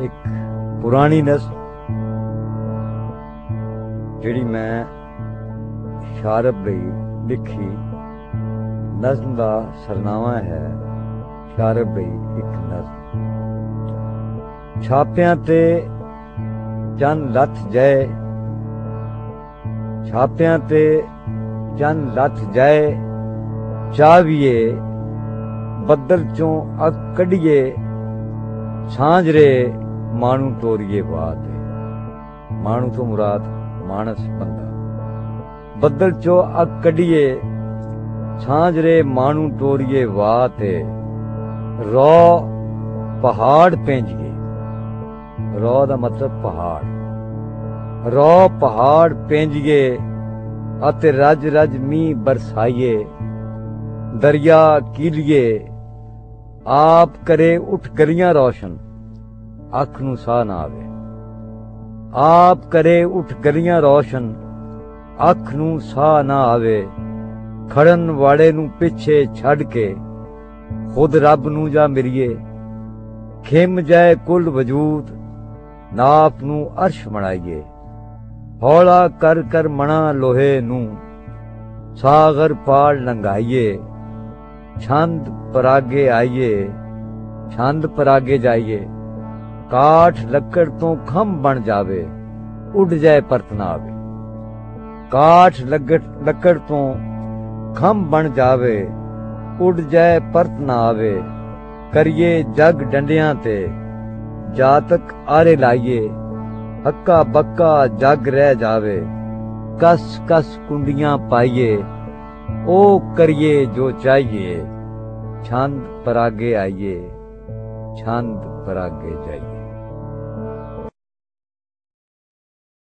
ਇੱਕ ਪੁਰਾਣੀ ਨਜ਼ਮ ਜਿਹੜੀ ਮੈਂ ਸ਼ਾਰਬ ਲਈ ਲਿਖੀ ਨਜ਼ਮ ਦਾ ਸਰਨਾਮਾ ਹੈ ਸ਼ਾਰਬ ਲਈ ਇੱਕ ਨਜ਼ਮ ਛਾਪਿਆਂ ਤੇ ਚੰਨ ਲੱਥ ਜਾਏ, ਛਾਪਿਆਂ ਤੇ ਚੰਨ ਲੱਥ ਜਾਏ, ਚਾਵੀਏ, ਬੱਦਲ ਚੋਂ ਅੱਗ ਕੱਢੀਏ ਸਾਂਝਰੇ ਮਾਣੂ ਤੋਰੀਏ ਬਾਤ ਮਾਣੂ ਤੋਂ ਮੁਰਾਦ ਮਾਨਸ ਬੰਦਾ। ਬੱਦਲ ਚੋ ਅੱਗ ਕੱਢੀਏ ਸਾਂਝਰੇ ਮਾਣੂ ਤੋਰੀਏ ਬਾਤ ਰੋ ਪਹਾੜ ਪੈਂਜੀਏ। ਰੋ ਦਾ ਮਤਲਬ ਪਹਾੜ। ਰੋ ਪਹਾੜ ਪੈਂਜੀਏ ਅਤੇ ਰਜ ਰਜ ਮੀਂਹ ਬਰਸਾਈਏ। ਦਰਿਆ ਕੀਲੀਏ। ਆਪ ਕਰੇ ਉਠ ਗਲੀਆਂ ਰੋਸ਼ਨ। ਅੱਖ ਨੂੰ ਸਾਹ ਨਾ ਆਵੇ। ਆਪ ਕਰੇ ਉਠ ਗਲੀਆਂ ਰੋਸ਼ਨ, ਅੱਖ ਨੂੰ ਸਾਹ ਨਾ ਆਵੇ। ਖੜਨ ਵਾਲੇ ਨੂੰ ਪਿੱਛੇ ਛੱਡ ਕੇ ਖੁਦ ਰੱਬ ਨੂੰ ਜਾ ਮਿਰੀਏ ਖਿਮ ਜਾਏ ਕੁੱਲ ਵਜੂਦ ਨਾਪ ਨੂੰ ਅਰਸ਼ ਬਣਾਈਏ। ਹੌਲਾ ਕਰ ਕਰ ਮਣਾ ਲੋਹੇ ਨੂੰ, ਸਾਗਰ ਪਾੜ ਲੰਘਾਈਏ। ਛੰਦ ਪਰਾਗੇ ਆਈਏ, ਛੰਦ ਪਰਾਗੇ ਜਾਈਏ। ਕਾਠ ਲੱਕੜ ਤੋਂ ਖੰਭ ਬਣ ਜਾਵੇ, ਉੱਡ ਜਾਏ ਪਰਤ ਨਾ ਆਵੇ ਕਾਠ ਲੱਕੜ ਤੋਂ ਖੰਭ ਬਣ ਜਾਵੇ, ਉੱਡ ਜਾਏ ਪਰਤ ਨਾ ਆਵੇ ਕਰੀਏ ਜਗ ਡੰਡਿਆਂ ਤੇ, ਜਾਤਕ ਆਰੇ ਲਾਈਏ, ਹੱਕਾ ਬੱਕਾ ਜਗ ਰਹਿ ਜਾਵੇ। ਕਸ ਕਸ ਕੁੰਡੀਆਂ ਪਾਈਏ, ਉਹ ਕਰੀਏ ਜੋ ਚਾਹੀਏ। ਛੰਦ ਪਰਾਗੇ ਆਈਏ, ਛੰਦ ਪਰਾਗੇ ਜਾਈਏ।